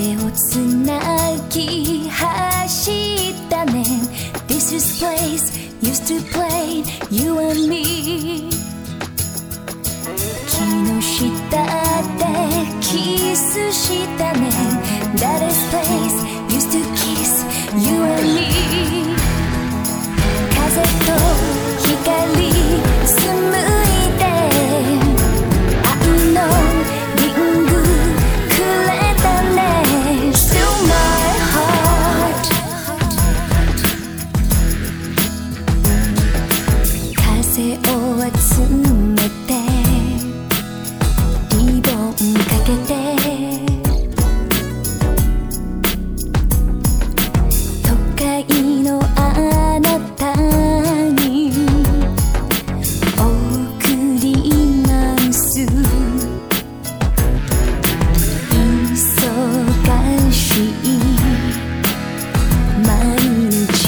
手をつなぎ走ったね This is place used to play you and me 木の下でキスしたね That is place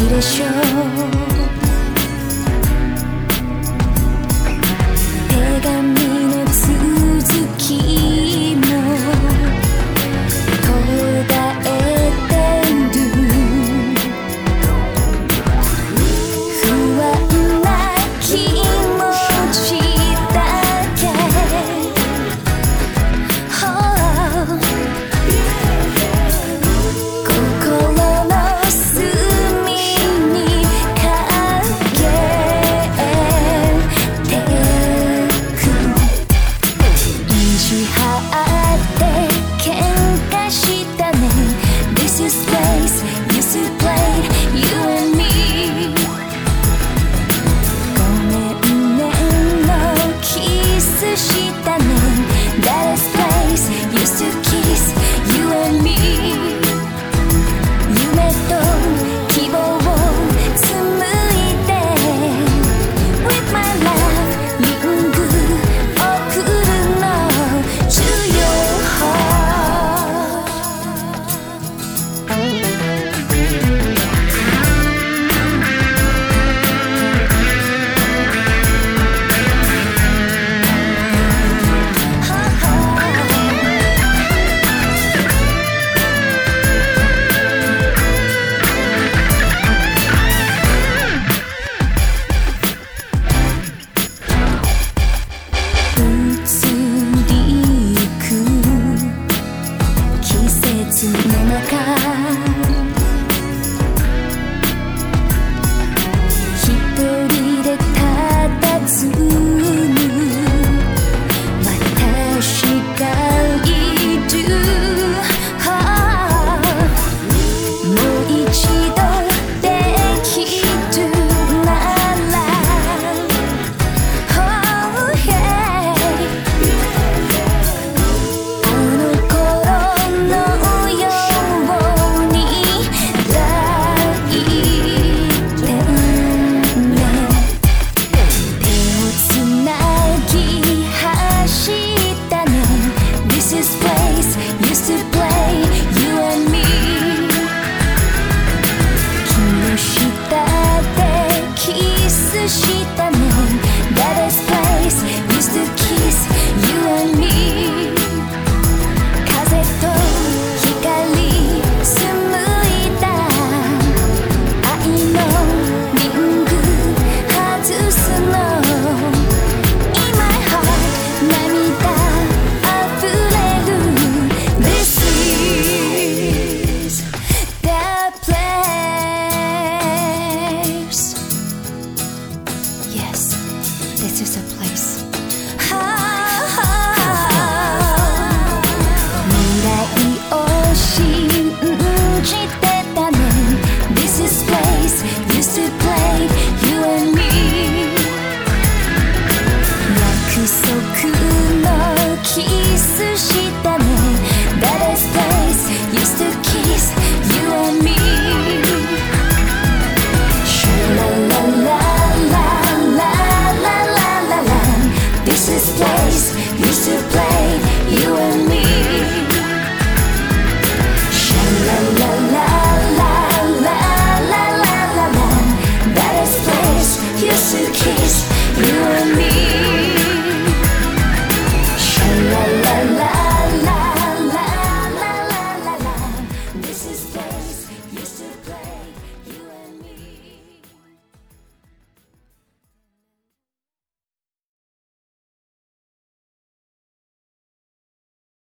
이래쇼